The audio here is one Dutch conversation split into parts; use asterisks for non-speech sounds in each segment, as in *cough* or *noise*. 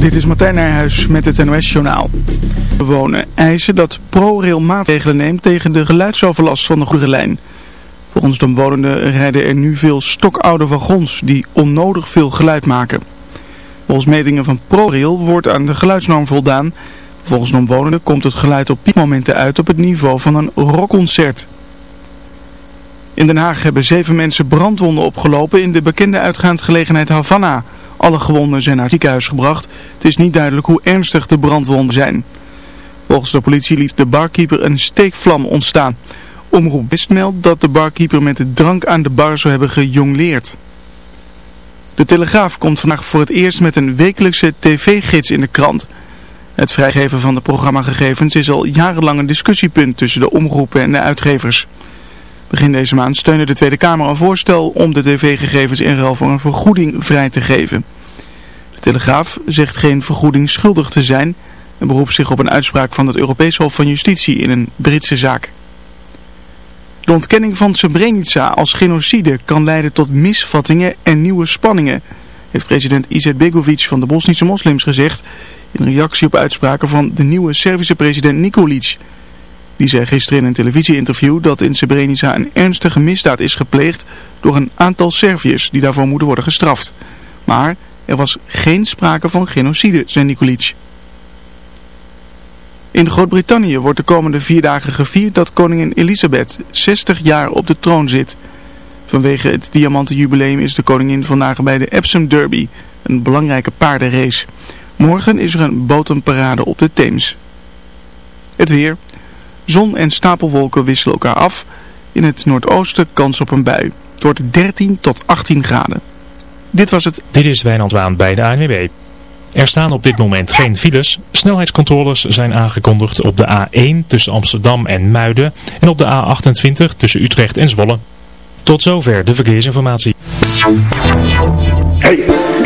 Dit is Martijn Nijhuis met het NOS-journaal. Bewoners eisen dat ProRail maatregelen neemt tegen de geluidsoverlast van de Goede Lijn. Volgens de omwonenden rijden er nu veel stokoude wagons die onnodig veel geluid maken. Volgens metingen van ProRail wordt aan de geluidsnorm voldaan. Volgens de omwonenden komt het geluid op piekmomenten uit op het niveau van een rockconcert. In Den Haag hebben zeven mensen brandwonden opgelopen in de bekende uitgaansgelegenheid Havana... Alle gewonden zijn naar het ziekenhuis gebracht. Het is niet duidelijk hoe ernstig de brandwonden zijn. Volgens de politie liet de barkeeper een steekvlam ontstaan. Omroep West meldt dat de barkeeper met de drank aan de bar zou hebben gejongleerd. De Telegraaf komt vandaag voor het eerst met een wekelijkse tv-gids in de krant. Het vrijgeven van de programmagegevens is al jarenlang een discussiepunt tussen de omroepen en de uitgevers. Begin deze maand steunde de Tweede Kamer een voorstel om de tv-gegevens in ruil voor een vergoeding vrij te geven. De Telegraaf zegt geen vergoeding schuldig te zijn en beroept zich op een uitspraak van het Europees Hof van Justitie in een Britse zaak. De ontkenning van Srebrenica als genocide kan leiden tot misvattingen en nieuwe spanningen, heeft president Izetbegovic van de Bosnische moslims gezegd in reactie op uitspraken van de nieuwe Servische president Nikolic. Die zei gisteren in een televisieinterview dat in Srebrenica een ernstige misdaad is gepleegd door een aantal Serviërs die daarvoor moeten worden gestraft. Maar er was geen sprake van genocide, zei Nikolic. In Groot-Brittannië wordt de komende vier dagen gevierd dat koningin Elisabeth 60 jaar op de troon zit. Vanwege het diamantenjubileum is de koningin vandaag bij de Epsom Derby, een belangrijke paardenrace. Morgen is er een botenparade op de Theems. Het weer... Zon en stapelwolken wisselen elkaar af. In het noordoosten kans op een bui. Het wordt 13 tot 18 graden. Dit was het. Dit is Wijnand Waan bij de ANWB. Er staan op dit moment geen files. Snelheidscontroles zijn aangekondigd op de A1 tussen Amsterdam en Muiden en op de A28 tussen Utrecht en Zwolle. Tot zover de verkeersinformatie. Hey,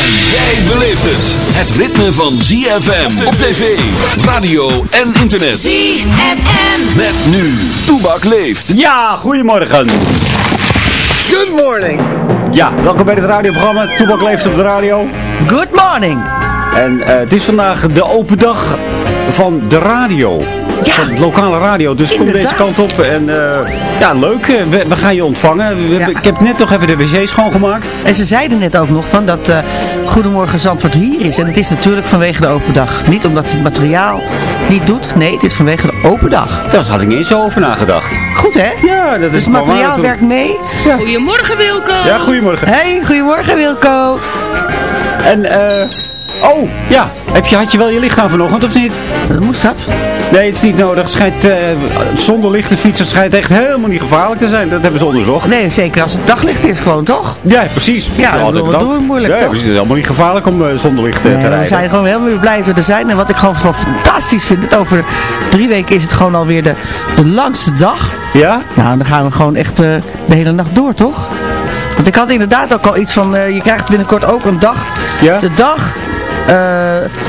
En jij beleeft het. Het ritme van ZFM op tv, radio en internet. ZFM. Met nu, Toebak leeft. Ja, goedemorgen. Good morning. Ja, welkom bij het radioprogramma Toebak leeft op de radio. Good morning. En eh, het is vandaag de open dag van de radio. Ja. Van de lokale radio. Dus kom deze kant op. En eh, ja, leuk. Eh, We, we gaan je ontvangen. We Ik heb net nog even de wc schoongemaakt. En ze zeiden net ook nog van dat eh, Goedemorgen Zandvoort hier is. En het is natuurlijk vanwege de open dag. Niet omdat het materiaal niet doet. Nee, het is vanwege de open dag. Daar had ik niet eens zo over nagedacht. Goed hè? Ja, dat is Dus het materiaal werkt mee. Goedemorgen Wilco. Ja, goedemorgen. Hey, goedemorgen Wilco. En eh Oh, ja. Heb je, had je wel je licht aan vanochtend of niet? Moest dat? Nee, het is niet nodig. Het schijnt, eh, zonder lichte fietsen schijnt echt helemaal niet gevaarlijk te zijn. Dat hebben ze onderzocht. Nee, zeker als het daglicht is gewoon, toch? Ja, precies. Ja, dat dat doen we moeilijk, ja, toch? precies. Het is helemaal niet gevaarlijk om eh, zonder licht eh, te rijden. we zijn gewoon heel blij dat we er zijn. En wat ik gewoon fantastisch vind, het over drie weken is het gewoon alweer de, de langste dag. Ja? Nou, dan gaan we gewoon echt eh, de hele nacht door, toch? Want ik had inderdaad ook al iets van, eh, je krijgt binnenkort ook een dag. Ja? De dag eh,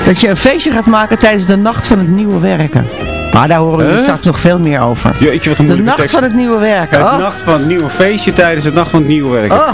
dat je een feestje gaat maken tijdens de nacht van het nieuwe werken. Maar daar horen we Huh? straks nog veel meer over. Jeetje, wat een De nacht tekst. van het nieuwe werken. Het Oh, nacht van het nieuwe feestje tijdens het nacht van het nieuwe werken. oh,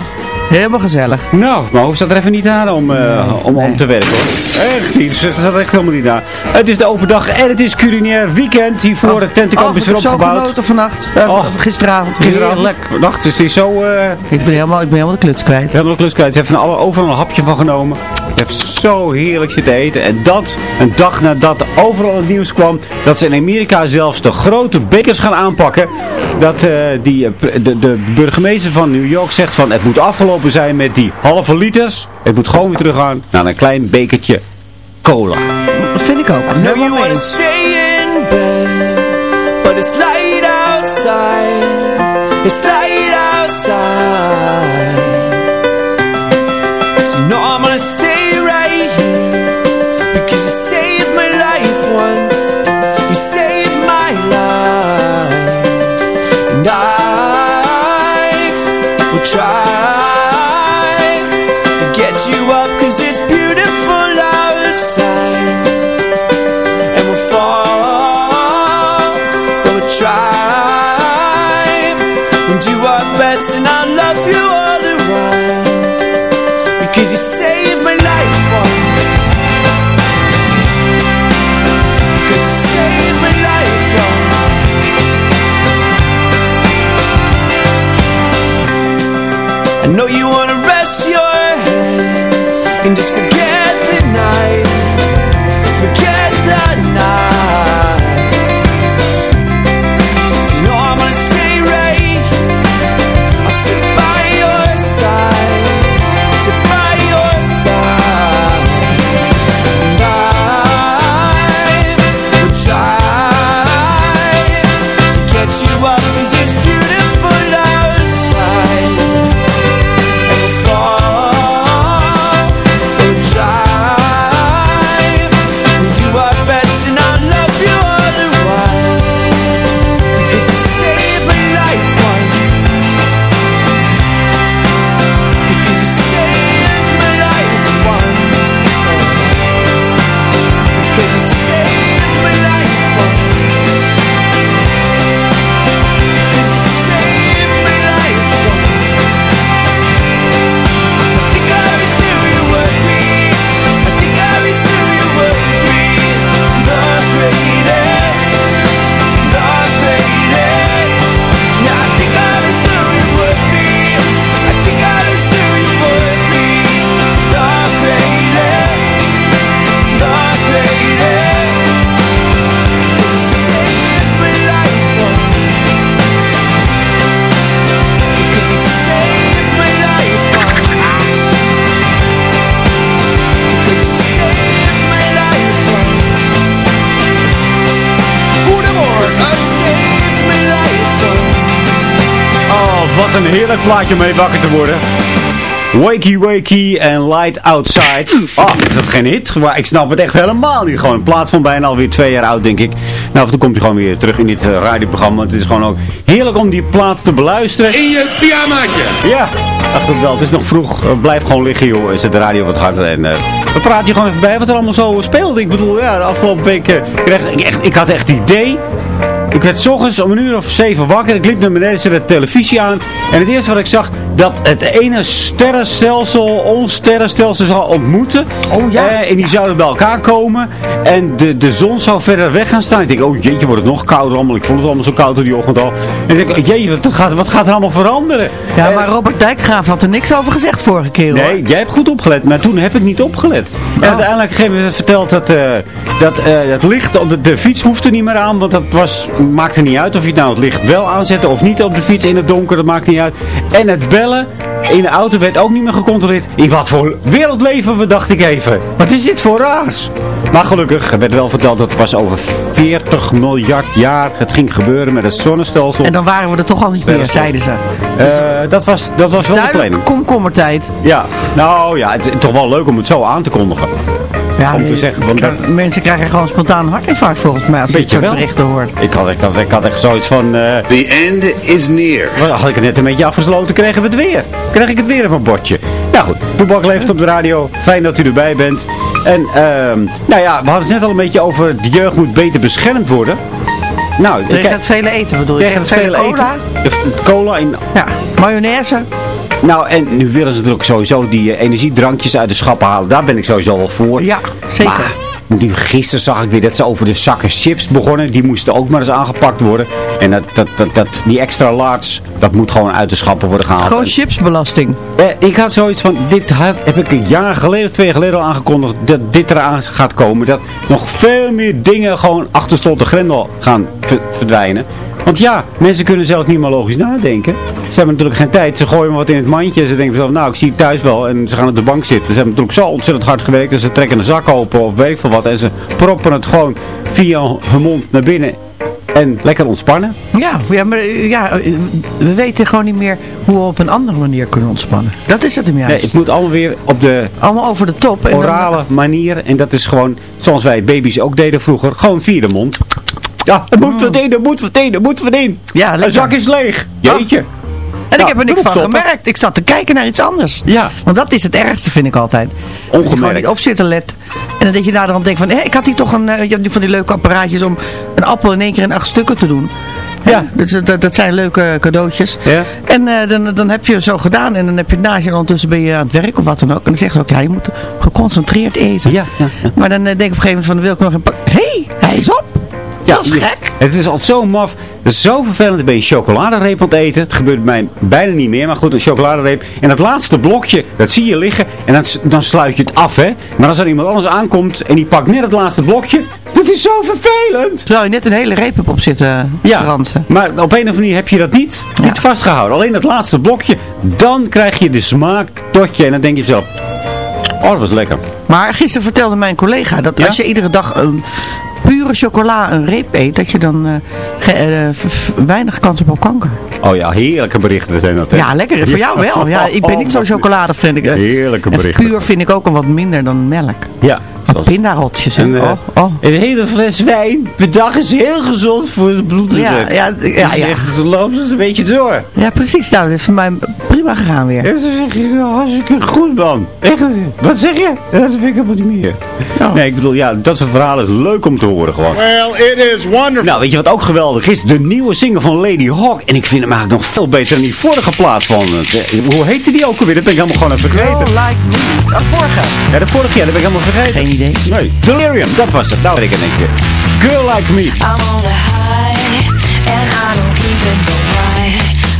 helemaal gezellig. Nou, mijn hoofd staat er even niet aan om, eh, om, om nee. te werken hoor. Echt niet, staat er echt helemaal niet aan. Het is de open dag en het is culinair weekend. Hiervoor het tentenkamp oh, is weer ik heb zo opgebouwd. genoten vannacht. Eh, Oh. gisteravond. Gisteravond, Heerlijk. is hij zo... eh Ik ben helemaal, ik ben helemaal de kluts kwijt. Helemaal de klus kwijt. Ze heeft van alle, overal een hapje van genomen. Ze heeft zo heerlijk zitten eten. En dat, een dag nadat er overal het nieuws kwam, dat ze in Amerika zelfs de grote bekers gaan aanpakken. Dat eh, die, eh, de, de burgemeester van New York zegt van het moet afgelopen zijn met die halve liters. Het moet gewoon weer teruggaan naar een klein bekertje cola. Dat vind ik ook. in bed, but it's light outside. It's light outside. So you know I'm gonna stay plaatje om mee wakker te worden. Wakey Wakey en Light Outside. Oh, is dat geen hit? Maar ik snap het echt helemaal niet. Gewoon een plaat van bijna alweer twee jaar oud, denk ik. Nou, en toe komt hij gewoon weer terug in dit eh, radioprogramma. Het is gewoon ook heerlijk om die plaat te beluisteren. In je pyjamaatje. Ja, dacht het wel. Het is nog vroeg. Eh, blijf gewoon liggen, joh. Zet de radio wat harder. En eh, we praten je gewoon even bij wat er allemaal zo speelde. Ik bedoel, ja, de afgelopen week kreeg ik echt... Ik had echt het idee... Ik werd 's ochtends om een uur of zeven wakker. Ik liep naar beneden, zette de televisie aan. En het eerste wat ik zag, dat het ene sterrenstelsel ons sterrenstelsel zou ontmoeten. Oh ja. Eh, en die zouden bij elkaar komen. En de, de zon zou verder weg gaan staan. Ik denk, oh jeetje, wordt het nog kouder allemaal. Ik vond het allemaal zo koud door die ochtend al. En ik denk, oh, jeetje, wat gaat, wat gaat er allemaal veranderen? Ja, Eh, maar Robert Dijkgraaf had er niks over gezegd vorige keer hoor. Nee, jij hebt goed opgelet, maar toen heb ik niet opgelet. En Oh. uiteindelijk op een gegeven moment verteld dat, eh, dat het licht op de, de fiets hoefde niet meer aan. Want dat was, maakte niet uit of je nou het licht wel aanzette of niet op de fiets in het donker. Dat maakt niet uit. En het bellen bellen. In de auto werd ook niet meer gecontroleerd. In wat voor wereld leven we, dacht ik even. Wat is dit voor raars? Maar gelukkig werd wel verteld dat het pas over 40 miljard jaar het ging gebeuren met het zonnestelsel. En dan waren we er toch al niet meer, zeiden ze. Eh, dat was, dat was wel de planning. komkommertijd. Ja, nou ja, het is toch wel leuk om het zo aan te kondigen. Ja, Om te zeggen van krijg- dat- Mensen krijgen gewoon spontaan een hartinfarct volgens mij als je wel. berichten hoort. Ik had, ik, had, ik had echt zoiets van... eh, The end is near. Had ik het net een beetje afgesloten, kregen we het weer. Krijg ik het weer op mijn bordje. Nou goed, Toebak leeft op de radio. Fijn dat u erbij bent. En ehm, nou ja, we hadden het net al een beetje over de jeugd moet beter beschermd worden. Nou, Tegen het vele eten bedoel je? tegen het vele cola? eten. De Cola in... Ja, mayonaise. Nou, en nu willen ze natuurlijk sowieso die eh, energiedrankjes uit de schappen halen. Daar ben ik sowieso wel voor. Ja, zeker. Maar, nu, gisteren zag ik weer dat ze over de zakken chips begonnen. Die moesten ook maar eens aangepakt worden. En dat, dat, dat, dat, die extra large, dat moet gewoon uit de schappen worden gehaald. Gewoon chipsbelasting. eh, ik had zoiets van, dit heb ik een jaar geleden, twee jaar geleden al aangekondigd, dat dit eraan gaat komen. Dat nog veel meer dingen gewoon achter slot de grendel gaan verdwijnen. Want ja, mensen kunnen zelf niet meer logisch nadenken. Ze hebben natuurlijk geen tijd. Ze gooien maar wat in het mandje. En ze denken van, nou, ik zie het thuis wel. En ze gaan op de bank zitten. Ze hebben natuurlijk zo ontzettend hard gewerkt. En ze trekken een zak open of weet ik veel wat. En ze proppen het gewoon via hun mond naar binnen. En lekker ontspannen. Ja, ja, maar ja, we weten gewoon niet meer hoe we op een andere manier kunnen ontspannen. Dat is het hem Nee, juist. het moet allemaal weer op de Allemaal over de top. En dan- orale manier. En dat is gewoon, zoals wij baby's ook deden vroeger, gewoon via de mond. Ja, het moet wat in, het moet wat in, het moet wat in. Ja, Een zak is leeg. Jeetje. En ik Nou, heb er niks van stoppen. gemerkt. Ik zat te kijken naar iets anders. Ja. Want dat is het ergste, vind ik altijd. Dat je Ongemerkt. op zit te letten. En dan dat je naderhand denkt van, hé, ik had hier toch een, eh, je hebt nu van die leuke apparaatjes om een appel in één keer in acht stukken te doen. Ja. Dat, dat, dat zijn leuke cadeautjes. Ja. En eh, dan, dan heb je zo gedaan en dan heb je het naast je en ondertussen ben je aan het werk of wat dan ook. En dan zeggen ze ook, ja, je moet geconcentreerd eten. Ja, ja, ja. Maar dan eh, denk ik op een gegeven moment van, wil ik nog een pak. Hé, hey, hij is op. dat is gek. Het is altijd zo maf. Het is zo vervelend. Dan ben je chocoladereep aan het eten. Het gebeurt mij bijna niet meer. Maar goed, een chocoladereep. En dat laatste blokje, dat zie je liggen. En dan, dan sluit je het af, hè. Maar als er iemand anders aankomt en die pakt net het laatste blokje. Dat is zo vervelend. Terwijl je net een hele reep hebt op zitten Ja, schransen. maar op een of andere manier heb je dat niet, niet vastgehouden. Alleen dat laatste blokje. Dan krijg je de smaak tot je. En dan denk je zelf. Oh, dat was lekker. Maar gisteren vertelde mijn collega dat Ja? als je iedere dag een pure chocola een reep eet, dat je dan eh, ge- eh, weinig kans hebt op kanker. Oh ja, heerlijke berichten zijn dat. Hè? Ja, lekker. Voor jou wel. Ja, ik ben niet zo *laughs* chocolade vind ik. eh. Heerlijke En berichten. puur vind ik ook al wat minder dan melk. Ja. Wat pindarotjes. En, eh, oh, oh. Een hele fles wijn per dag is heel gezond voor de bloeddruk. Ja, ja, ja, ja. Ze loopt het een beetje door. ja, precies. Nou, dat is voor mij prima gegaan weer. En ze zeggen, ja, hartstikke goed man. Echt, wat zeg je? Ja, dat vind ik helemaal niet meer. Nee, ik bedoel, ja, dat soort verhalen is leuk om te horen gewoon. Well, it is wonderful. Nou, weet je wat ook geweldig is? De nieuwe single van Lady Hawk. En ik vind hem eigenlijk nog veel beter dan die vorige plaat van... eh, Hoe heette die ook alweer? Dat ben ik helemaal gewoon even Girl vergeten. like me. Ah, vorige. Ja, de vorige jaar, dat ben ik helemaal vergeten. Geen idee. Nee, Delirium, dat was het. Nou weet ik het denk je. Girl Like Me. I'm on a high, and I don't even know.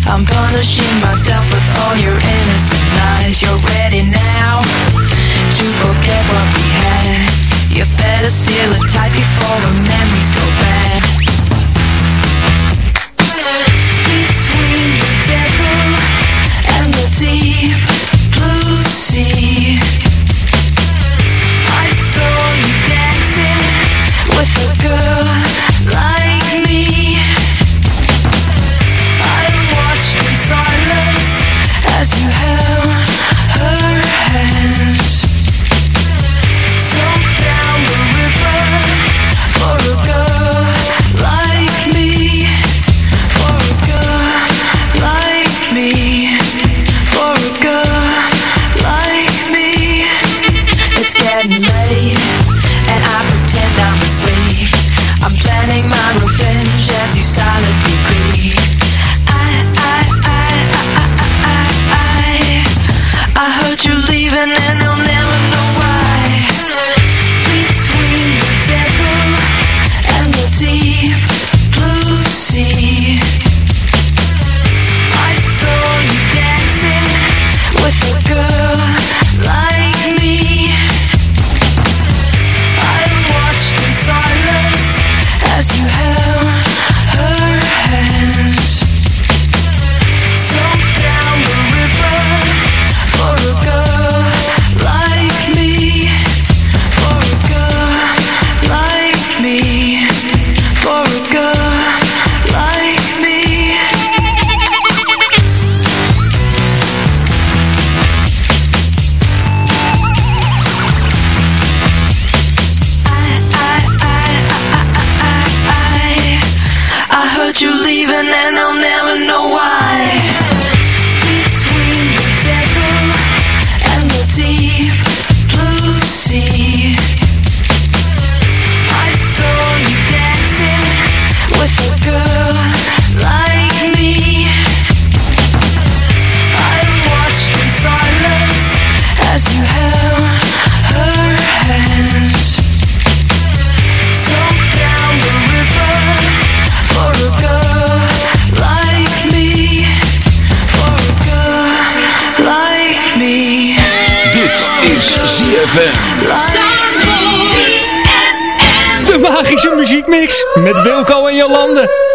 I'm punishing myself with all your innocent lies. You're ready now to forget what we had. You better seal it tight before the memories go bad. And met Wilco en Jolande.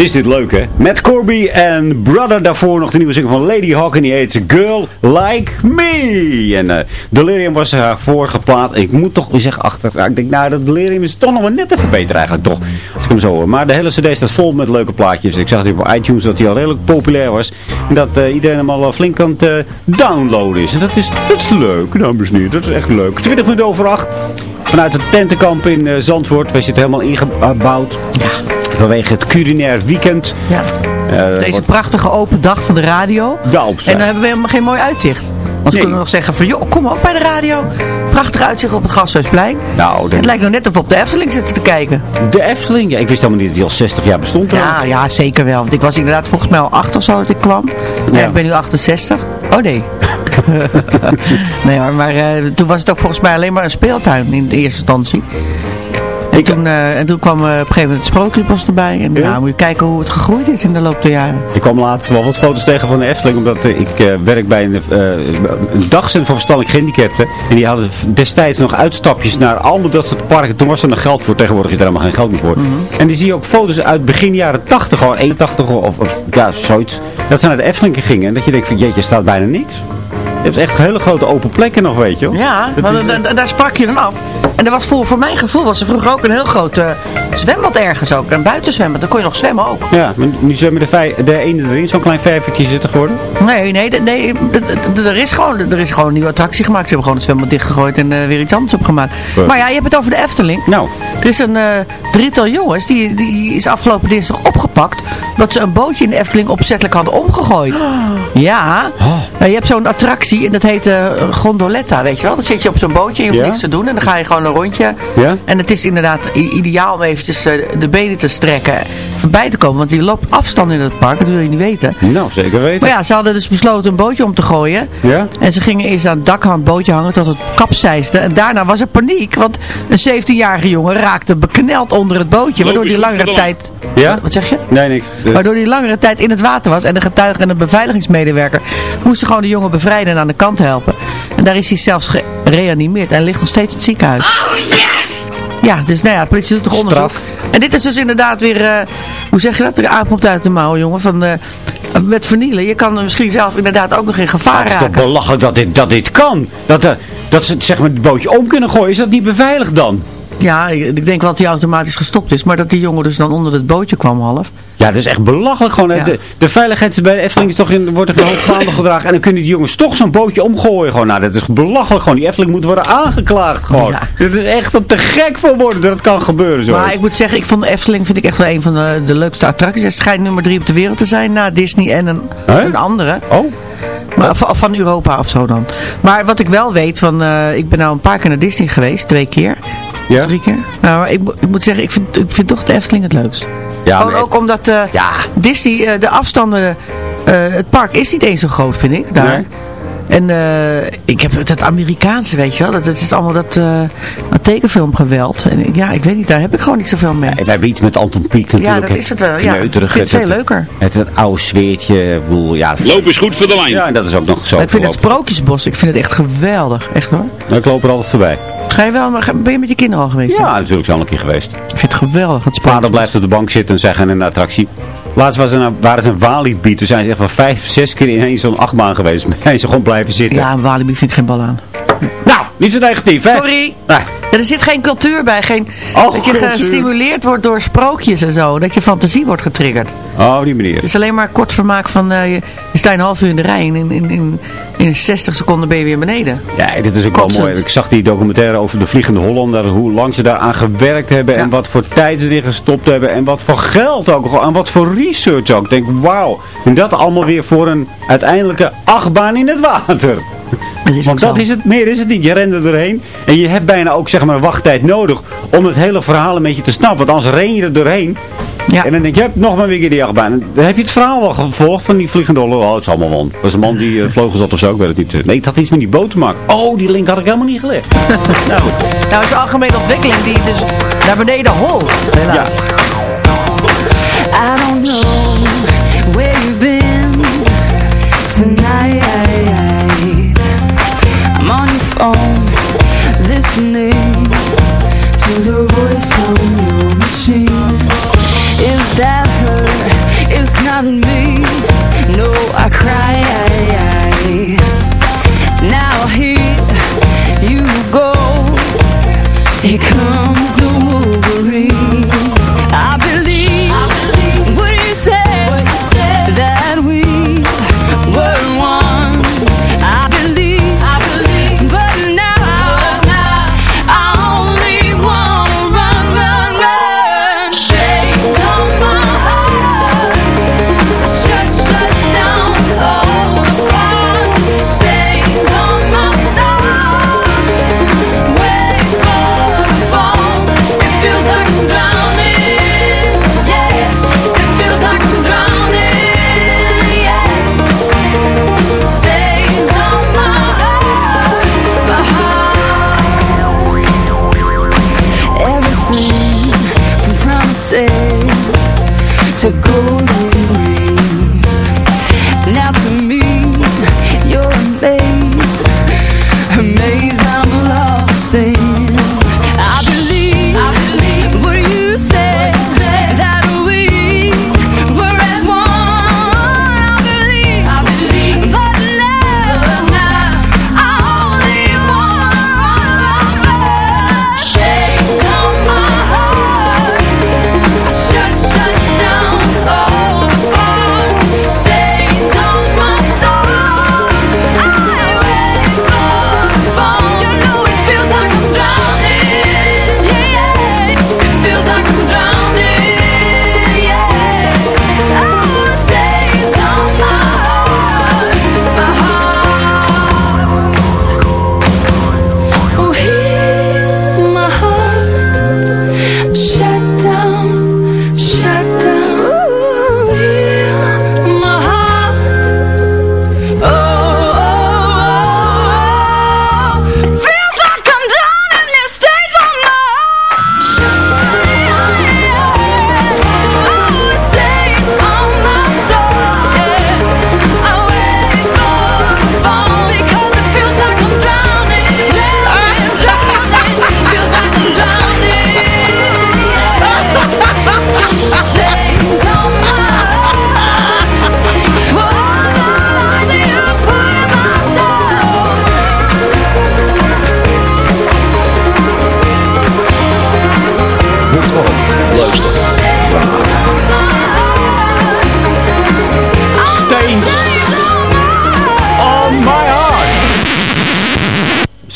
Is dit leuk, hè? Met Corby en Brother daarvoor nog de nieuwe single van Lady Hawk. En die heet Girl Like Me. En eh, Delirium was haar vorige plaat. Ik moet toch zeggen, achter. Ik denk, nou, dat Delirium is toch nog wel net even beter eigenlijk, toch? Als ik hem zo hoor. Maar de hele cd staat vol met leuke plaatjes. Ik zag op iTunes dat hij al redelijk populair was. En dat eh, iedereen hem al flink aan het eh, downloaden is. En dat is, dat is leuk, dames en heren. Dat is echt leuk. 20 minuten over 8. Vanuit het tentenkamp in eh, Zandvoort. Wij zitten helemaal ingebouwd. Ja. Vanwege het culinair weekend. Ja. Eh, Deze wordt- prachtige open dag van de radio. Ja, op En dan hebben we helemaal geen mooi uitzicht. Want Nee. kunnen we nog zeggen van, joh, kom ook bij de radio. Prachtig uitzicht op het Gasthuisplein. Nou, Het lijkt nou net of we op de Efteling zitten te kijken. de Efteling. Ja, ik wist helemaal niet dat die al 60 jaar bestond. Ja, ja, zeker wel. Want ik was inderdaad volgens mij al acht of zo dat ik kwam. Ja. En ik ben nu 68. Oh nee. *laughs* *laughs* nee hoor, maar eh, toen was het ook volgens mij alleen maar een speeltuin in de eerste instantie. En, Ik- toen, eh, en toen kwam eh, op een gegeven moment het sprookjesbos erbij. En Ja? nou, moet je kijken hoe het gegroeid is in de loop der jaren. Ik kwam laatst wel wat foto's tegen van de Efteling. Omdat eh, ik werk bij een, een dagcentrum voor verstandelijk gehandicapten. En die hadden destijds nog uitstapjes naar allemaal dat soort parken. Toen was er nog geld voor. Tegenwoordig is er helemaal geen geld meer voor. En die zie je ook foto's uit begin jaren 80. Gewoon 81 of, of ja, zoiets. Dat ze naar de Efteling gingen. En dat je denkt van jeetje, staat bijna niks. Hebt echt hele grote open plekken nog, weet je wel. Ja, want daar sprak je dan af. En er was voor, voor mijn gevoel was er vroeger ook een heel groot eh, zwembad ergens ook. Een buitenzwembad, daar kon je nog zwemmen ook. Ja, maar nu zwemmen de, de ene erin. Zo'n klein vijvertje zitten geworden. Nee, nee, nee er, is gewoon, er is gewoon een nieuwe attractie gemaakt. Ze hebben gewoon het zwembad dichtgegooid en eh, weer iets anders opgemaakt. Goed. Maar ja, je hebt het over de Efteling. Nou, Er is een eh, drietal jongens, die, die is afgelopen dinsdag opgepakt. Dat ze een bootje in de Efteling opzettelijk hadden omgegooid. *gasps* Ja, Nou, je hebt zo'n attractie en dat heet eh, gondoletta, weet je wel. Dan zit je op zo'n bootje en je hoeft Ja. niks te doen. En dan ga je gewoon een rondje. Ja. En het is inderdaad ideaal om eventjes eh, de benen te strekken. Voorbij te komen, want je loopt afstand in het park. Dat wil je niet weten. nou zeker weten. Maar ja, ze hadden dus besloten een bootje om te gooien. Ja? En ze gingen eerst aan het dak aan het bootje hangen tot het kapseisde. En daarna was er paniek, want een 17-jarige jongen raakte bekneld onder het bootje. Waardoor die langere tijd... Ja? Wat zeg je? Nee, niks. De- Waardoor die langere tijd in het water was. En de getuige en de beveiligingsmedewerker moesten gewoon de jongen bevrijden en aan de kant helpen. En daar is hij zelfs gereanimeerd en ligt nog steeds in het ziekenhuis. Ja, dus nou ja, de politie doet toch onderzoek. Straf. En dit is dus inderdaad weer, eh, hoe zeg je dat? De aap komt uit de mouw, jongen. Van, eh, met vernielen. Je kan misschien zelf inderdaad ook nog in gevaar Het is toch raken. belachelijk dat dit, dat dit kan. Dat, er, dat ze zeg maar het bootje om kunnen gooien. Is dat niet beveiligd dan? Ja, ik denk wel dat hij automatisch gestopt is. Maar dat die jongen dus dan onder het bootje kwam half. Ja, dat is echt belachelijk gewoon. Ja. De, de veiligheid bij de Efteling is toch in, wordt er gedragen. En dan kunnen die jongens toch zo'n bootje omgooien. Gewoon, nou, dat is belachelijk gewoon. Die Efteling moet worden aangeklaagd gewoon. Ja. Dit is echt te gek voor worden dat het kan gebeuren zo. Maar ik moet zeggen, ik vond de Efteling vind ik echt wel een van de, de leukste attracties. Het schijnt nummer drie op de wereld te zijn na Disney en een, een andere. Oh, Maar, van, van Europa of zo dan. Maar wat ik wel weet, van, eh, ik ben nou een paar keer naar Disney geweest. Twee keer. Ja? Drie keer. Nou, ik, ik moet zeggen, ik vind, ik vind toch de Efteling het leukst. Ja, Gewoon ook omdat eh, Ja. Disney, eh, de afstanden, eh, het park is niet eens zo groot vind ik daar. Nee. En eh, ik heb het Amerikaanse, weet je wel. Dat, dat is allemaal dat, eh dat tekenfilmgeweld. En ja, ik weet niet, daar heb ik gewoon niet zoveel mee. We hebben iets met Anton Pieck natuurlijk. dat is het wel, ja. Ik vind het veel leuker. Het, het oude zweertje. ik bedoel, Ja, Loop is goed voor de lijn. ja, en dat is ook nog zo. Maar ik vind het. Sprookjesbos, ik vind het echt geweldig. Echt hoor. Ik loop er altijd voorbij. Ga je wel, ben je met je kinderen al geweest? Ja, natuurlijk zo een keer geweest. Ik vind het geweldig, het Vader blijft op de bank zitten en zeggen in een attractie. Laatst was er een, waren ze een Walibi. Toen zijn ze echt wel vijf, zes keer in één zo'n achtbaan geweest. *laughs* Zijn ze gewoon blijven zitten. Ja, een Walibi vind ik geen bal aan. Nou, niet zo negatief, hè? Sorry. Nee. Er zit geen cultuur bij. Geen, dat je cultuur. gestimuleerd wordt door sprookjes en zo. Dat je fantasie wordt getriggerd. Oh, die manier. Het is alleen maar kort vermaak van... eh, je, je staat een half uur in de rij en in, in, in, in 60 seconden ben je weer beneden. Ja, dit is ook wel mooi. Ik zag die documentaire over de Vliegende Hollander. Hoe lang ze daaraan gewerkt hebben. En wat voor tijd ze erin gestopt hebben. En wat voor geld ook. En wat voor research ook. Ik denk, wauw. En dat allemaal weer voor een uiteindelijke achtbaan in het water. Dat is Want dat zo. is het, meer is het niet. Je rent er doorheen. En je hebt bijna ook zeg maar een wachttijd nodig. Om het hele verhaal een beetje te snappen. Want anders ren je er doorheen. Ja. En dan denk je, "Hup, nog maar weer die achtbaan. Dan heb je het verhaal wel gevolgd van die vliegende hollander. Oh, het is allemaal man. Dat was een man die uh, vleugels had of zo. Ik weet het niet. Nee, het had iets met die boot te maken. Oh, die link had ik helemaal niet gelegd. *laughs* nou. Nou, het is een algemene ontwikkeling die dus naar beneden holt. Helaas. I don't know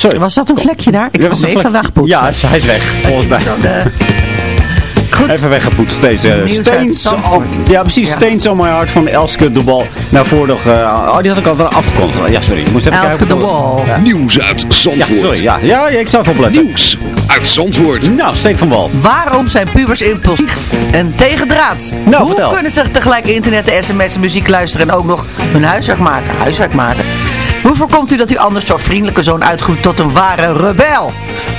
sorry. Was dat een vlekje daar? Ik Ja, zal hem even wegpoetsen. Ja, hij is weg, volgens mij. Goed. Even weggepoetst deze Steens. Ja, precies. Ja. Steens on my heart van Elske de Bal. Nou, voor nog... eh, oh, die had ik al afgekondigd. Ja, sorry. Moest even Elske de Wal. Ja. Nieuws uit Ja, Zandvoort. sorry. Ja, ja, ja ik zou even opletten. Nieuws uit Zandvoort. Nou, steek van wal. Waarom zijn pubers impulsief en tegendraad? Nou, Hoe vertel. kunnen ze tegelijk internet, sms, muziek luisteren en ook nog hun huiswerk maken? Huiswerk maken. Hoe voorkomt u dat u anders door vriendelijke zoon uitgroeit tot een ware rebel?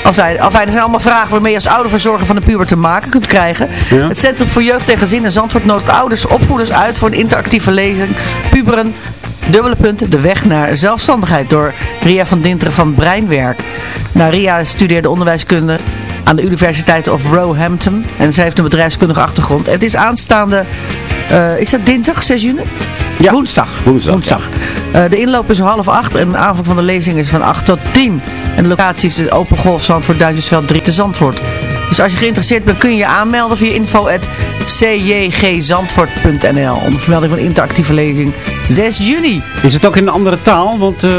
Als hij, er zijn allemaal vragen waarmee je als ouderverzorger van de puber te maken kunt krijgen. Ja. Het Centrum voor Jeugd en Gezin in Zandvoort nodigt ouders opvoeders uit voor een interactieve lezing. Puberen, dubbele punten, de weg naar zelfstandigheid door Ria van Dinteren van Breinwerk. Nou, Ria studeerde onderwijskunde aan de Universiteit of Roehampton. En zij heeft een bedrijfskundige achtergrond. Het is aanstaande, eh, is dat dinsdag, 6 juni? Ja. Woensdag. Woensdag, Eh, de inloop is half acht en de avond van de lezing is van 8 tot 10. En de locatie is de Open Golf Zandvoort Duintjesveld 3 te Zandvoort. Dus als je geïnteresseerd bent kun je je aanmelden via info.cjgzandvoort.nl onder vermelding van interactieve lezing 6 juni. Is het ook in een andere taal? Want, eh,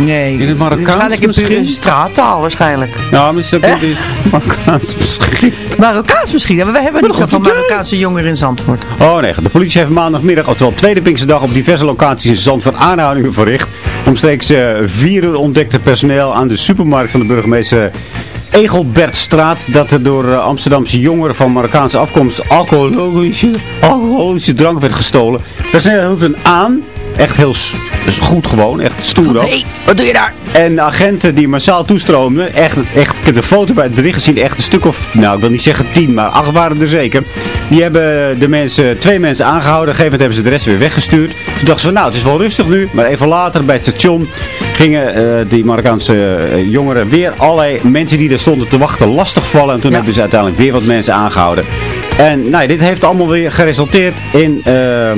Nee, In het Marokkaans waarschijnlijk in misschien? pure straattaal waarschijnlijk. ja, misschien in het Marokkaans misschien. Marokkaans misschien, ja, maar we hebben niet zoveel Marokkaanse jongeren in Zandvoort. Oh nee, de politie heeft maandagmiddag, oftewel tweede Pinksterdag, op diverse locaties in Zandvoort aanhoudingen verricht. Omstreeks eh, vier uur ontdekte personeel aan de supermarkt van de burgemeester Egelbertstraat dat er door eh, Amsterdamse jongeren van Marokkaanse afkomst alcoholische, alcoholische drank werd gestolen. Personeel hield hen aan, echt heel dus goed gewoon, echt stoer ook. Hé, wat doe je daar? En agenten die massaal toestroomden, echt, echt, ik heb de foto bij het bericht gezien, echt een stuk of, nou ik wil niet zeggen tien, maar acht waren er zeker. Die hebben de mensen, twee mensen aangehouden, op een gegeven moment hebben ze de rest weer weggestuurd. Toen dachten ze van, nou het is wel rustig nu, maar even later bij het station gingen eh, die Marokkaanse eh, jongeren weer allerlei mensen die daar stonden te wachten lastigvallen. En toen Ja. hebben ze uiteindelijk weer wat mensen aangehouden. En nou, dit heeft allemaal weer geresulteerd in eh,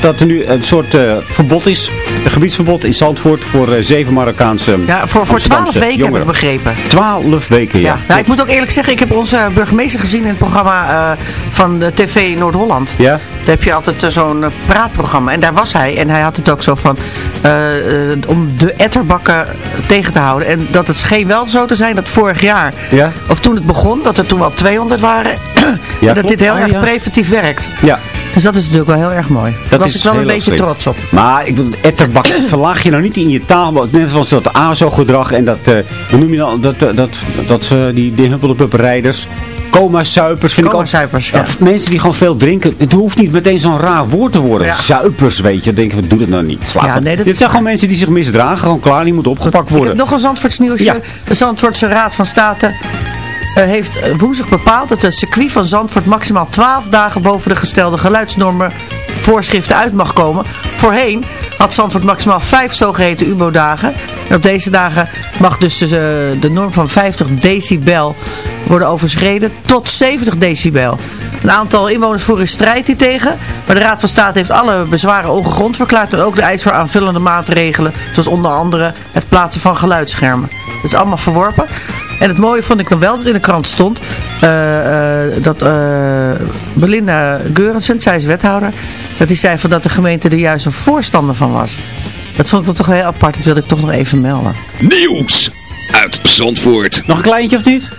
dat er nu een soort eh, verbod is. Een gebiedsverbod in Zandvoort voor eh, zeven Marokkaanse Ja, voor, voor 12 weken jongeren. heb ik begrepen. Twaalf weken, ja. Ja, nou, ik moet ook eerlijk zeggen, ik heb onze burgemeester gezien in het programma van de TV Noord-Holland. Ja? Daar heb je altijd eh, zo'n eh, praatprogramma. En daar was hij. En hij had het ook zo van, eh, eh, om de etterbakken tegen te houden. En dat het scheen wel zo te zijn dat vorig jaar, Ja? of toen het begon, dat er toen wel 200 waren. *clears throat* Ja, en dat dit heel Ah, erg ja. preventief werkt. Ja. Dus dat is natuurlijk wel heel erg mooi. Daar Dat was is ik wel een beetje trots op. Maar ik bedoel, etterbak *clears throat* verlaag je nou niet in je taal. want Net zoals dat ASO-gedrag en dat, eh hoe noem je dat, dat, dat, dat, dat eh, die, die. Coma-suipers vind ik Ja. Mensen die gewoon veel drinken. Het hoeft niet meteen zo'n raar woord te worden. Ja. Zuipers, weet je. Dan denk ik, doe dat nou niet. Slaap Ja, nee, dat Dit is zijn gewoon mensen die zich misdragen. Gewoon klaar, die moeten opgepakt Ik worden. heb nog een Zandvoorts nieuwsje. Ja. De Zandvoortse Raad van State eh, heeft woensdag bepaald dat het circuit van Zandvoort maximaal 12 dagen boven de gestelde geluidsnormen voorschriften uit mag komen. Voorheen had Zandvoort maximaal 5 zogeheten UBO-dagen. En op deze dagen mag dus de, de norm van 50 decibel worden overschreden tot 70 decibel. Een aantal inwoners voeren strijd hiertegen, maar de Raad van State heeft alle bezwaren ongegrond verklaard en ook de eis voor aanvullende maatregelen, zoals onder andere het plaatsen van geluidsschermen. Dat is allemaal verworpen. En het mooie vond ik dan wel dat in de krant stond eh, eh, dat eh, Belinda Geurensen, zij is wethouder, dat hij zei van dat de gemeente er juist een voorstander van was. Dat vond ik toch wel heel apart, dat wilde ik toch nog even melden. Nieuws uit Zandvoort. Nog een kleintje of niet?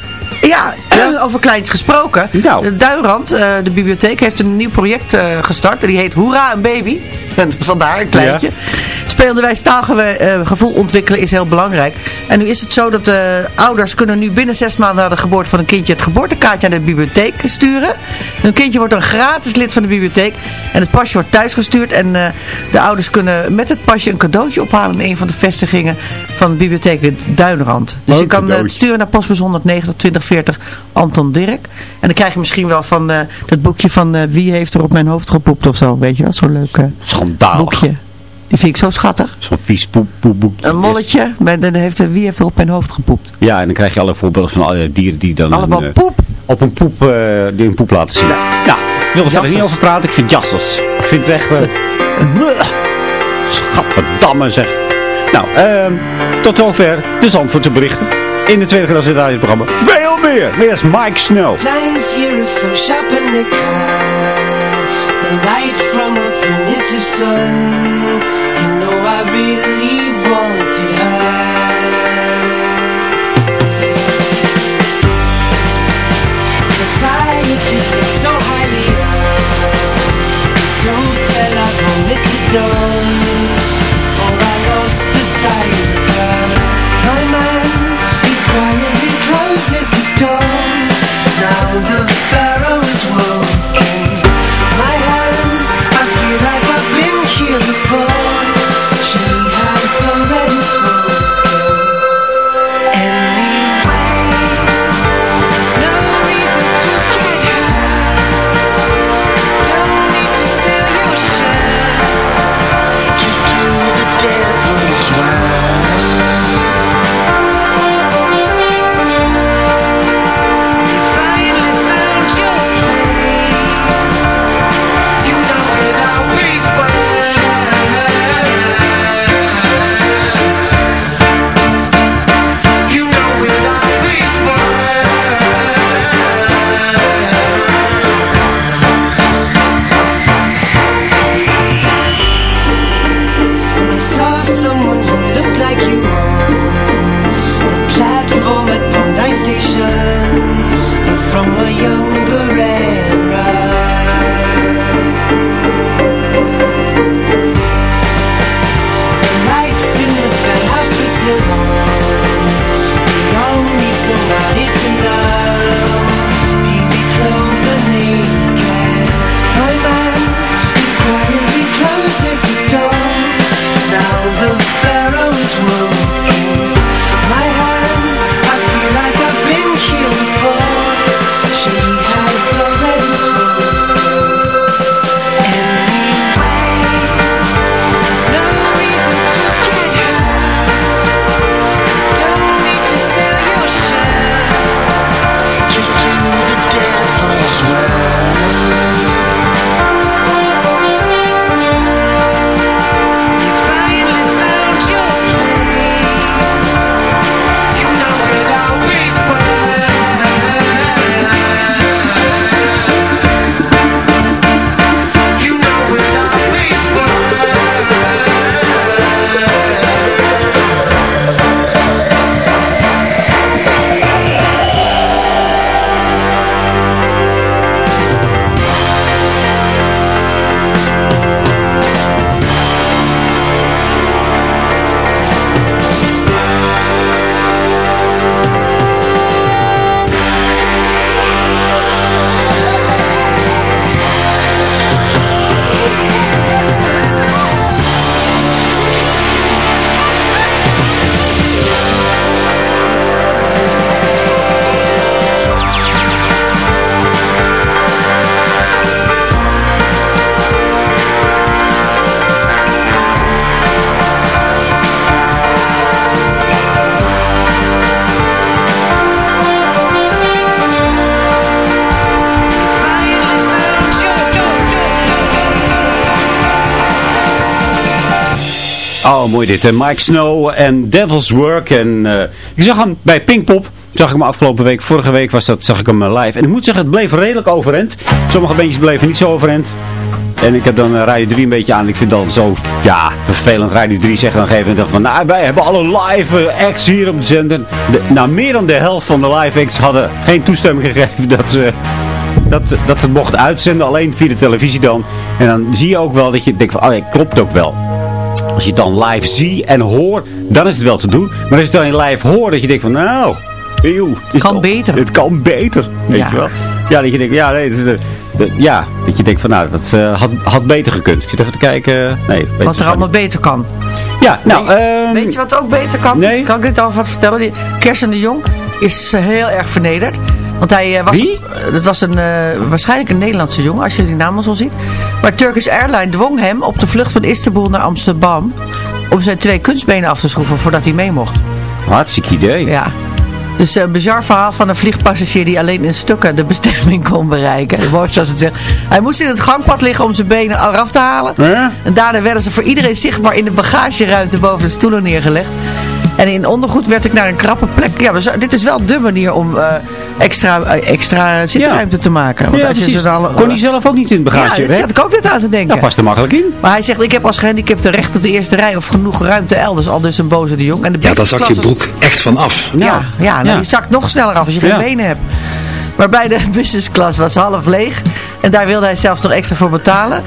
Ja, over kleintjes gesproken. Nou. De Duinrand, eh, de bibliotheek, heeft een nieuw project eh, gestart. En die heet Hoera, een baby. En *laughs* vandaar een kleintje. Speelderwijs taalgevoel ontwikkelen is heel belangrijk. En nu is het zo dat uh, ouders kunnen nu binnen zes maanden na de geboorte van een kindje het geboortekaartje naar de bibliotheek sturen. Hun kindje wordt dan gratis lid van de bibliotheek. En het pasje wordt thuisgestuurd. En uh, de ouders kunnen met het pasje een cadeautje ophalen in een van de vestigingen van de bibliotheek in Duinrand. Dus je kan het sturen naar postbus 190 2040 Anton Dirk. En dan krijg je misschien wel van uh, dat boekje van uh, wie heeft er op mijn hoofd gepoept of zo. Weet je wel, zo'n leuk uh, Schandalig. boekje. Die vind ik zo schattig. Zo'n vies poep, poep, boekje. Een molletje, met, dan heeft, wie heeft er op mijn hoofd gepoept? Ja, en dan krijg je alle voorbeelden van alle dieren die dan... Allemaal een, poep. Op een poep, uh, die een poep laten zien. Nou, ik wil er verder niet over praten. Ik vind jassers. Ik vind het echt... Uh, *laughs* Schatverdamme zeg. Nou, uh, tot zover de Zandvoortse berichten. In de tweede gedeelte van het programma. Veel meer. Meer is Mike Snow. Sun You know I mooi dit. Mike Snow en Devil's Work. En, eh, ik zag hem bij Pinkpop. Zag ik hem afgelopen week. Vorige week was dat, zag ik hem eh, live. En ik moet zeggen, het bleef redelijk overend. Sommige bandjes bleven niet zo overend. En ik heb dan eh, Radio 3 een beetje aan. Ik vind dat zo, ja, vervelend. Radio 3 zegt dan gegeven dag van, nou, wij hebben alle live acts hier op de zender. De, nou, meer dan de helft van de live acts hadden geen toestemming gegeven *laughs* dat ze, dat, dat het mocht uitzenden. Alleen via de televisie dan. En dan zie je ook wel dat je denkt van, oh klopt ook wel. Als je het dan live ziet en hoort, dan is het wel te doen. Maar als je het dan in live hoort, dat je denkt van, nou, eeuw. Het Kan toch- beter. Het kan beter, weet Ja. je wel. Ja, dat je denkt, ja, nee, het is de- de- ja, dat je denkt van, nou, dat eh, had, had beter gekund. Ik zit even te kijken. Nee, Wat er allemaal niet. beter kan. Ja, nou, ehm, Weet je wat ook beter kan? Nee. Kan ik dit al wat vertellen? Kersen de Jong is eh, heel erg vernederd. Want hij eh, was... Wie? eh, dat was een, eh, waarschijnlijk een Nederlandse jongen, als je die naam al zo ziet. Maar Turkish Airlines dwong hem op de vlucht van Istanbul naar Amsterdam... om zijn twee kunstbenen af te schroeven voordat hij mee mocht. hartstikke idee. Ja. Dus een bizar verhaal van een vliegpassagier die alleen in stukken de bestemming kon bereiken. Mooi zoals het zegt. Hij moest in het gangpad liggen om zijn benen eraf te halen. En daarna werden ze voor iedereen zichtbaar in de bagageruimte boven de stoelen neergelegd. En in ondergoed werd ik naar een krappe plek. Ja, maar zo- dit is wel de manier om eh, extra, eh, extra zitruimte te maken. Want Ja, als je ze dan, Kon hij zelf ook niet in het Ja, bagage dat weg? zat ik ook net aan te denken. Dat past er makkelijk in. Maar hij zegt, ik heb als gehandicapte recht op de eerste rij of genoeg ruimte elders. Al dus een boze de jong. En de Ja, daar business zak je broek echt van af. ja, ja, nou, ja. die zakt nog sneller af als je geen Ja. benen hebt. Maar bij de *laughs* business class was half leeg. En daar wilde hij zelf toch extra voor betalen.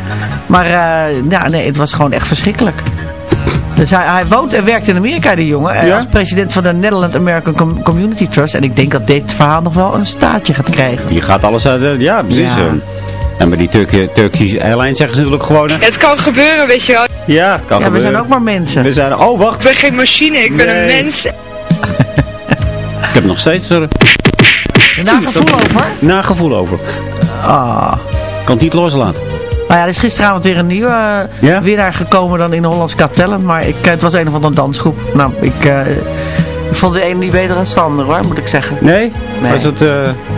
Maar eh, ja, nee, het was gewoon echt verschrikkelijk. Dus hij, hij woont en werkt in Amerika, die jongen. eh, Ja? Als president van de Netherlands American Com- Community Trust. En ik denk dat dit verhaal nog wel een staartje gaat krijgen. Die gaat alles uit de... Ja, precies. Ja. eh. En bij die Turk Turkish Airlines zeggen ze natuurlijk gewoon... eh, Het kan gebeuren, weet je wel. Ja, kan Ja, we zijn ook maar mensen. We zijn... Oh, wacht. Ik ben geen machine, ik ben een mens. *laughs* Ik heb nog steeds er Daar gevoel over. na gevoel over. Ah. Kan het niet loslaten. Nou ja, er is gisteravond weer een nieuwe eh, Ja? winnaar gekomen dan in Hollands Got Talent. Maar ik, eh, het was een of andere dansgroep. Nou, ik, eh, ik vond de ene niet beter dan de andere hoor, moet ik zeggen. Nee? Nee. Was het... eh,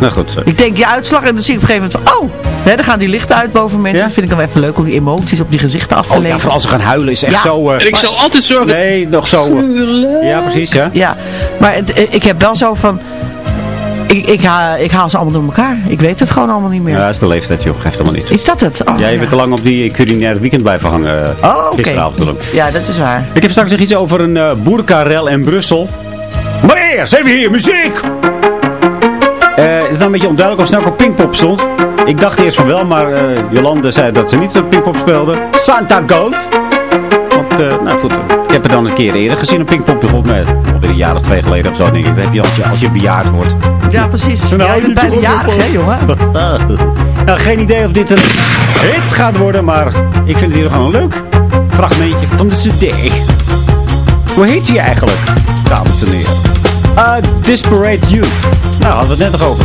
Nou goed. Ik denk je uitslag en dan zie ik op een gegeven moment van, oh, hè, dan gaan die lichten uit boven mensen. Ja? Dat vind ik dan even leuk om die emoties op die gezichten af te Oh ja, vooral als ze gaan huilen is echt Ja. zo... eh, En ik zal altijd zorgen... Nee, nog zo... eh, ja, precies, ja. Ja, maar het- eh, ik heb wel zo van, ik, ik, haal, ik haal ze allemaal door elkaar. Ik weet het gewoon allemaal niet meer. Ja, dat is de leeftijd, joh. Geeft helemaal niet. Is dat het? Oh, Jij ja. bent te lang op die culinaire weekend blijven hangen. eh, Oh, oké. Gisteravond. Ja, dat is waar. Ik heb straks nog iets over een uh, boerkarel in Brussel. Maar eerst hebben we hier muziek! Eh, het is dan een beetje onduidelijk of snel op Pinkpop stond. Ik dacht eerst van wel, maar eh, Jolande zei dat ze niet op Pinkpop speelde. Santa Goat. Eh, nou goed, ik heb het dan een keer eerder gezien op Pinkpop. Volgens mij alweer een jaar of twee geleden of zo. Denk ik. Dat heb je als je, als je bejaard wordt. Ja, precies. Nou, Jij bent bijna jarig, hè, jongen? *laughs* nou, geen idee of dit een hit gaat worden, maar ik vind het hier gewoon een leuk fragmentje van de cd. Hoe heet je eigenlijk, dames en heren? Uh, Disparate Youth. Nou, hadden we het net nog over.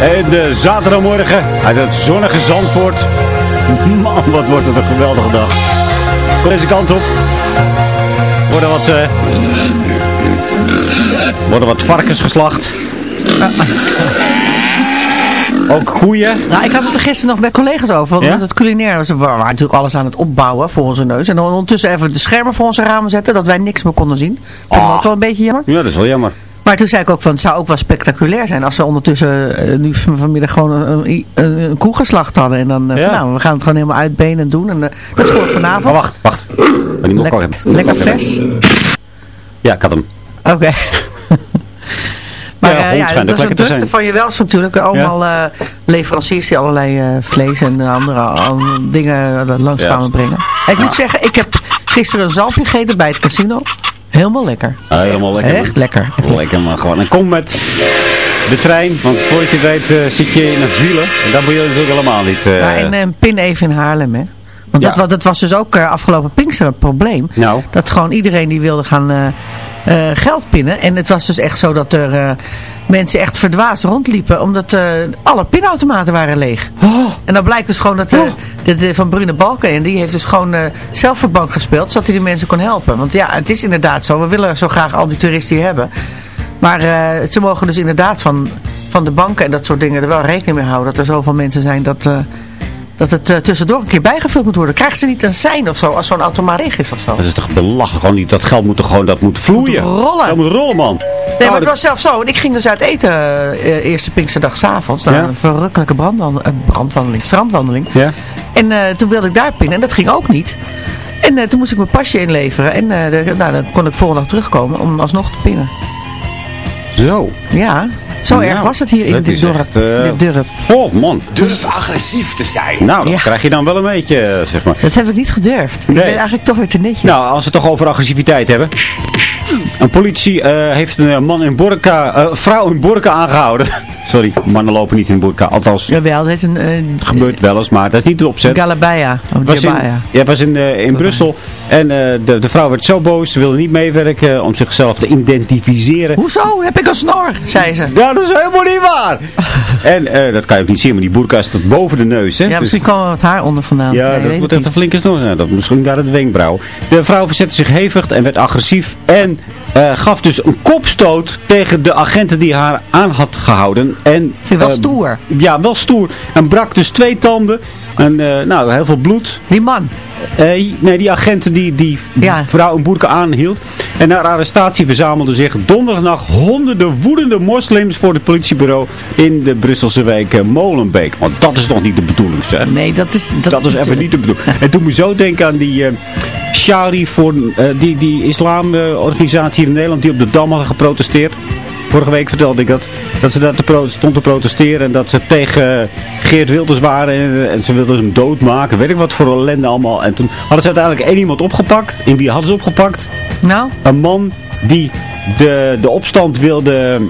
En de zaterdagmorgen uit het zonnige Zandvoort. Man, wat wordt het een geweldige dag. Kom deze kant op. Worden wat, eh, worden wat varkens geslacht. Ook koeien. Nou, ik had het er gisteren nog bij collega's over. Want Ja? het culinair, was- we waren natuurlijk alles aan het opbouwen voor onze neus. En dan ondertussen even de schermen voor onze ramen zetten, dat wij niks meer konden zien. Vond ik ook wel een beetje jammer. Ja, dat is wel jammer. Maar toen zei ik ook van, het zou ook wel spectaculair zijn als we ondertussen eh, nu van- vanmiddag gewoon een, een, koe geslacht hadden. En dan, eh, Ja. van, nou, we gaan het gewoon helemaal uitbenen en doen. En, eh, dat is voor vanavond. Maar wacht, wacht. Die hebben. Lekker vers. Ja, ik had hem. Oké. *laughs* *laughs* Maar Ja, dat is een lekker te drukte zijn. van je wels natuurlijk. Allemaal eh, leveranciers die allerlei eh, vlees en andere, andere dingen eh, langs Ja. kwamen brengen. En ik moet zeggen, ik heb gisteren een zalmpje gegeten bij het casino. Helemaal lekker. Ja, helemaal lekker. Echt lekker. Lekker man, gewoon. En kom met de trein, want voordat je het weet eh, zit je in een file. En dat moet je natuurlijk helemaal niet. eh, Ja, en eh, pin even in Haarlem, hè. Want dat, Ja. dat was dus ook afgelopen Pinkster het probleem. Nou. Dat gewoon iedereen die wilde gaan geld pinnen. En het was dus echt zo dat er mensen echt verdwaasd rondliepen. Omdat alle pinautomaten waren leeg. En dan blijkt dus gewoon dat, eh dat eh, van Brune Balken. En die heeft dus gewoon eh zelf voor bank gespeeld. Zodat hij die mensen kon helpen. Want ja, het is inderdaad zo. We willen zo graag al die toeristen hier hebben. Maar eh, ze mogen dus inderdaad van, van de banken en dat soort dingen er wel rekening mee houden. Dat er zoveel mensen zijn dat, eh, dat het eh, tussendoor een keer bijgevuld moet worden. Krijgen ze niet een sein of zo als zo'n automaat leeg is of zo? Dat is toch belachelijk. Gewoon niet, dat geld moet toch gewoon, dat moet vloeien. Moet rollen. Dat moet rollen, man. Nee, maar het was zelfs zo. En ik ging dus uit eten eh, eerste Pinksterdag s'avonds. Naar Ja. een verrukkelijke eh, brandwandeling, strandwandeling. Ja. En eh, toen wilde ik daar pinnen en dat ging ook niet. En eh, toen moest ik mijn pasje inleveren. En eh, de- nou, dan kon ik volgende dag terugkomen om alsnog te pinnen. Zo. Ja, zo Nou, erg was het hier in dat dit is dorp. echt, eh, dit dorp. Oh, man. Durf agressief te zijn. Nou, dan Ja. krijg je dan wel een beetje, zeg maar. Dat heb ik niet gedurfd. Ik ben eigenlijk toch weer te netjes. Nou, als we het toch over agressiviteit hebben. Een politie eh, heeft een eh, man in burka, eh, vrouw in burka aangehouden. *laughs* Sorry, mannen lopen niet in burka. Althans, Jawel, dat is een gebeurt wel eens, maar dat is niet de opzet. Galabaya. Of was in, Jabaya. ja, was in, in Brussel. En eh, de, de vrouw werd zo boos. Ze wilde niet meewerken om zichzelf te identificeren. Hoezo? Heb ik een snor? zei ze. Ja, dat is helemaal niet waar. *laughs* en eh, dat kan je ook niet zien, maar die burka is tot boven de neus. Hè? Ja, Dus- misschien kwam er wat haar onder vandaan. ja, Nee, dat niet. echt een flinke snor zijn. Dat misschien daar het wenkbrauw. De vrouw verzette zich hevig en werd agressief. En eh, gaf dus een kopstoot tegen de agenten die haar aan had gehouden. En, Vind je wel eh, stoer? Ja, wel stoer. En brak dus twee tanden. En eh, nou, heel veel bloed. Die man. Nee, die agenten die die Ja. vrouw een boerke aanhield. En na haar arrestatie verzamelden zich donderdagnacht honderden woedende moslims voor het politiebureau in de Brusselse wijk Molenbeek. Want dat is toch niet de bedoeling, zeg. Nee, dat is... Dat, Dat, is even niet de bedoeling. En toen me zo denken aan die Shari, voor, die, die islamorganisatie in Nederland die op de Dam hadden geprotesteerd. Vorige week vertelde ik dat. Dat ze daar te stond te protesteren. En dat ze tegen Geert Wilders waren. En, en ze wilden hem doodmaken. Weet ik wat voor ellende allemaal. En toen hadden ze uiteindelijk één iemand opgepakt. En wie hadden ze opgepakt? Nou? Een man die de, de opstand wilde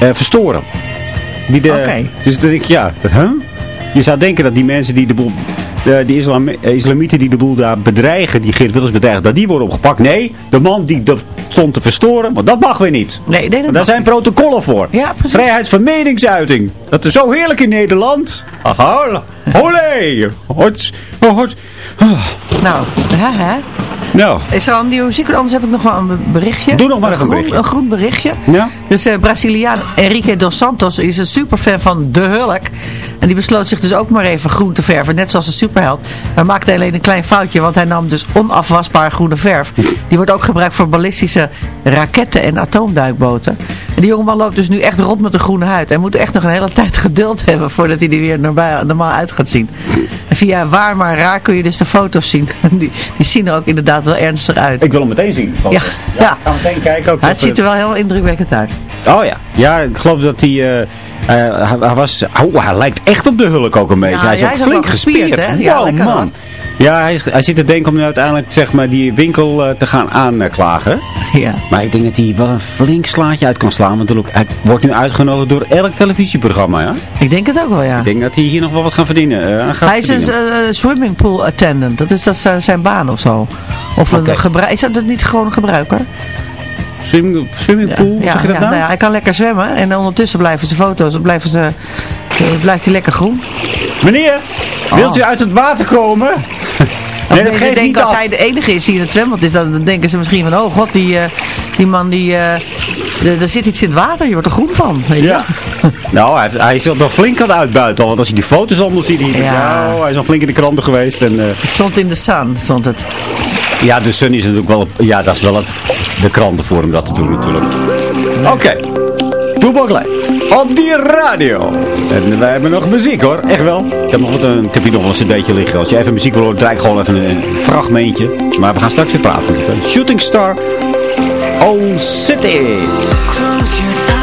eh, verstoren. Die de. Dus denk ik, ja, huh? Je zou denken dat die mensen die de boel, de, die islam, eh, islamieten die de boel daar bedreigen, die Geert Wilders bedreigen, dat die worden opgepakt. Nee, de man die dat stond te verstoren, want dat mag weer niet. Nee, nee, dat daar zijn protocollen voor. Ja, precies. Vrijheid van meningsuiting. Dat is zo heerlijk in Nederland. Aha, olé. Hots, hots. Ah, Nou? Nou, Is er al nieuwe muziek? Anders heb ik nog wel een be- berichtje. Doe nog maar een groen, berichtje. Een groen berichtje. ja. Dus eh Braziliaan Enrique dos Santos is een superfan van De Hulk. En die besloot zich dus ook maar even groen te verven. Net zoals een superheld. Maar maakte alleen een klein foutje. Want hij nam dus onafwasbare groene verf. Die wordt ook gebruikt voor ballistische raketten en atoomduikboten. En die jongeman loopt dus nu echt rond met een groene huid. Hij moet echt nog een hele tijd *laughs* geduld hebben voordat hij er weer normaal, uit gaat zien. En via waar maar raar kun je dus de foto's zien. *laughs* Die, die zien er ook inderdaad wel ernstig uit. Ik wil hem meteen zien. Ja, ja. Ga meteen kijken. Ook Ja, het ziet er wel heel indrukwekkend uit. Oh ja. Ja, ik geloof dat hij... eh, hij, hij was, oh, hij lijkt echt op de Hulk ook een beetje. Hij is ook is flink gespierd, gespierd. hè? Ja, Wow, man. Ja, hij, hij zit te denken om nu uiteindelijk zeg maar, die winkel eh, te gaan aanklagen. Ja. Maar ik denk dat hij wel een flink slaatje uit kan slaan. Want hij wordt nu uitgenodigd door elk televisieprogramma. Ja? Ik denk het ook wel, ja. Ik denk dat hij hier nog wel wat gaan verdienen. eh, gaat Hij is een verdienen. eh, swimming pool attendant. Dat is dat eh, zijn baan of zo. Of een gebruik. Is dat niet gewoon een gebruiker? Swimming, swimmingpool, ja, zeg je dat ja, nou? ja, hij kan lekker zwemmen. En ondertussen blijven zijn foto's, blijven ze, eh, blijft hij lekker groen. Meneer, wilt Oh. u uit het water komen? Nee, dat geeft niet denken als af. hij de enige is die in het zwembad is, dan denken ze misschien van, oh god, die, eh, die man die, eh, er- zit iets in het water, je wordt er groen van. Weet je? Ja. *laughs* nou, hij, hij is toch flink aan het uitbuiten. Want als je die foto's allemaal ziet, hier, Ja. nou, hij is al flink in de kranten geweest. En, stond in de sun, stond het. ja, de Sun is natuurlijk wel, ja, dat is wel het, de kranten voor hem dat te doen natuurlijk. Oké, Toebak op die radio. En wij hebben nog muziek hoor, echt wel. Ik heb, nog wat, een, ik heb hier nog wel een cd'tje liggen. Als je even muziek wil horen, draai ik gewoon even een, fragmentje. Maar we gaan straks weer praten. Shooting Star, Old City. Close your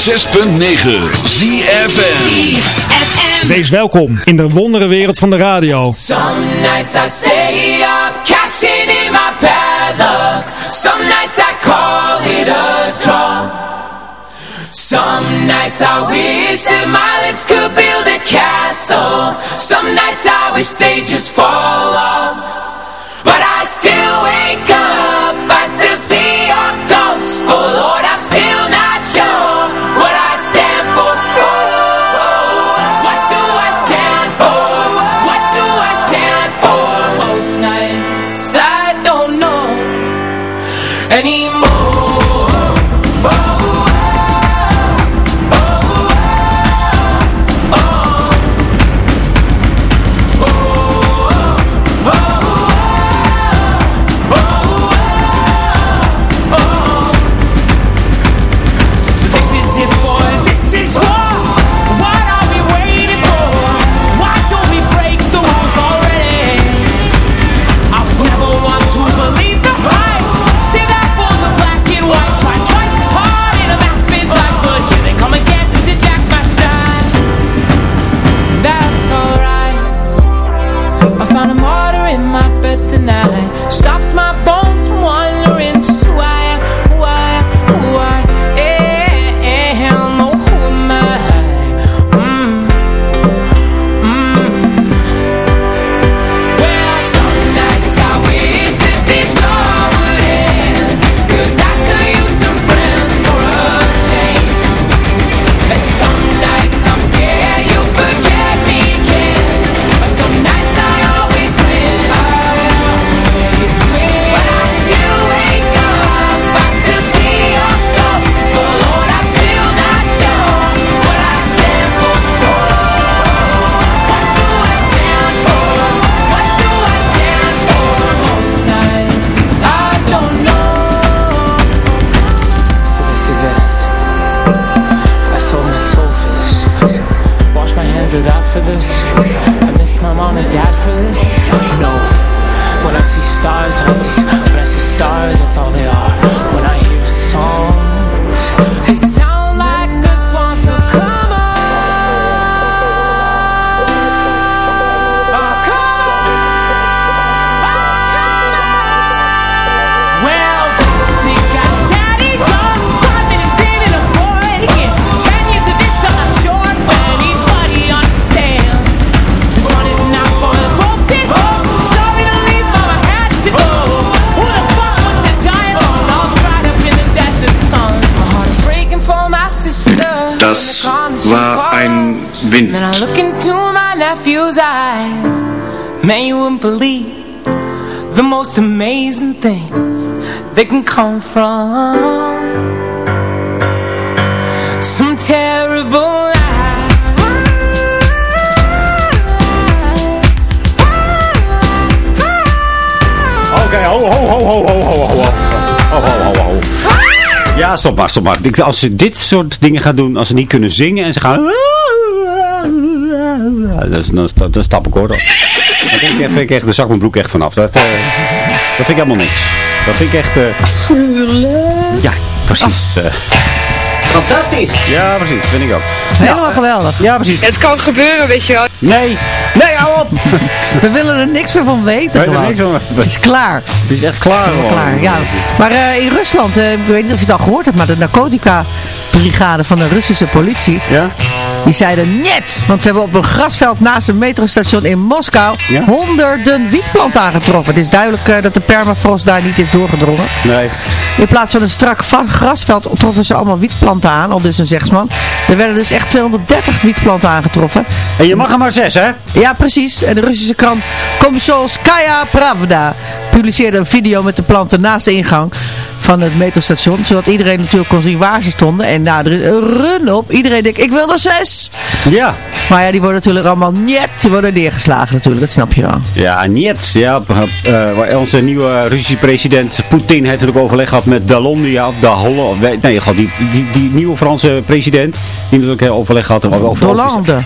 106.9 ZFM. Wees welkom in de wondere wereld van de radio. Some nights I stay up, cashing in my bad luck. Some nights I call it a draw. Some nights I wish that my lips could build a castle. Some nights I wish they just fall off. But I still wake up, I still see your that can come from some terrible Oké, ho, ho, ho, ho, ho, ho, ho, ho. Ja, stop maar, stop maar. Als ze dit soort dingen gaan doen, als ze niet kunnen zingen en ze gaan... Dan, dan, dan, stap ik hoor. Dan denk ik, vind echt de zak mijn broek echt vanaf. Dat, eh, dat vind ik helemaal niks. Dat vind ik echt... eh, ja, precies. eh. Fantastisch. ja, precies. Vind ik ook. Helemaal geweldig. Ja, precies. Het kan gebeuren, weet je wel. Nee. Nee, hou op. *laughs* We willen er niks meer van weten. Weet er niks van. Het is klaar. Het is echt klaar klaar ja. Maar eh, in Rusland, eh, ik weet niet of je het al gehoord hebt, maar de narcotica-brigade van de Russische politie, Ja? Die zeiden net, want ze hebben op een grasveld naast een metrostation in Moskou Ja? honderden wietplanten aangetroffen. Het is duidelijk eh, dat de permafrost daar niet is doorgedrongen. Nee. In plaats van een strak grasveld troffen ze allemaal wietplanten aan, al dus een zegsman. Er werden dus echt 230 wietplanten aangetroffen. En je mag er maar zes, hè? Ja, precies. En de Russische krant Komsomolskaya Pravda publiceerde een video met de planten naast de ingang van het metrostation. Zodat iedereen natuurlijk kon zien waar ze stonden. En nou, er is een run op. Iedereen denkt, ik wil er zes. Ja. Maar ja, die worden natuurlijk allemaal niet. Die worden neergeslagen natuurlijk, dat snap je wel. Ja, niet. Ja, eh, waar onze nieuwe Russische president Poetin heeft natuurlijk overleg gehad met Dallon. Die, ja, Dallon, nee, gewoon die, die, die nieuwe Franse president. Die natuurlijk heel overleg gehad. Over, over, Hollande.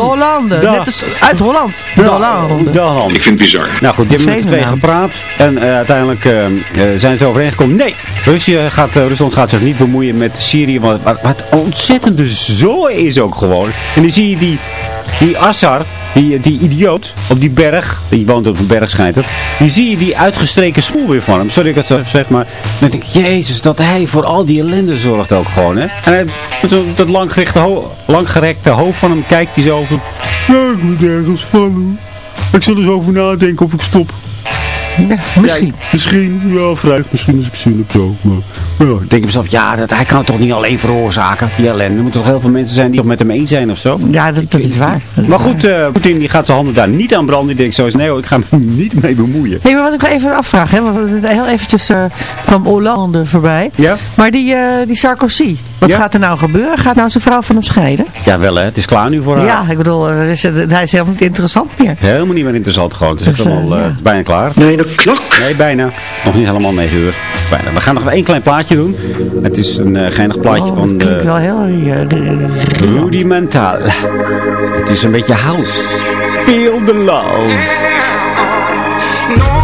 Hollande. Da- Net als uit Holland. De Hollande. Hollande. Ik vind het bizar. Nou goed, die hebben met de twee gepraat. En eh, uiteindelijk eh, eh, zijn ze Nee, Rusland gaat, eh, Rusland gaat zich niet bemoeien met Syrië. Wat, wat, ontzettende zooi is ook gewoon. En dan zie je die, die Assar, die, die idioot, op die berg. Die woont op een berg, schijnt. Die zie je die uitgestreken smoel weer van hem. Sorry dat ik het zo zeg, maar dan denk ik, jezus, dat hij voor al die ellende zorgt ook gewoon, hè. En zo, dat langgerekte, langgerekte hoofd van hem kijkt hij zo van... Ja, ik moet ergens vallen. Ik zal eens over nadenken of ik stop. Misschien. misschien, ja, vrij. Misschien als ik zin heb zo. Maar, ja, ik denk mezelf, ja, dat, hij kan het toch niet alleen veroorzaken, die ellende. Er moeten toch heel veel mensen zijn die het met hem eens zijn of zo. Ja, dat, dat is waar. Dat is Maar waar. goed, eh Poetin die gaat zijn handen daar niet aan branden. Die denkt zo eens, nee hoor, ik ga me *laughs* niet mee bemoeien. Hé, maar wat ik wel even afvraag, hè, want heel eventjes eh, kwam Hollande voorbij. Ja? Maar die, eh, die Sarkozy, wat Ja? gaat er nou gebeuren? Gaat nou zijn vrouw van hem scheiden? Ja, wel hè, het is klaar nu voor haar. Ja, ik bedoel, eh, is het- hij is helemaal niet interessant meer. Helemaal niet meer interessant gewoon. Het is echt Dus, eh, allemaal eh, ja. bijna klaar. Nee, de klok. Nee, bijna. Nog niet helemaal 9 uur. Bijna. We gaan nog één klein plaatje doen. Het is een eh, geinig plaatje Oh, van dat klinkt de wel heel... eh, Rudimentaal. Het is een beetje house. Feel the love. Know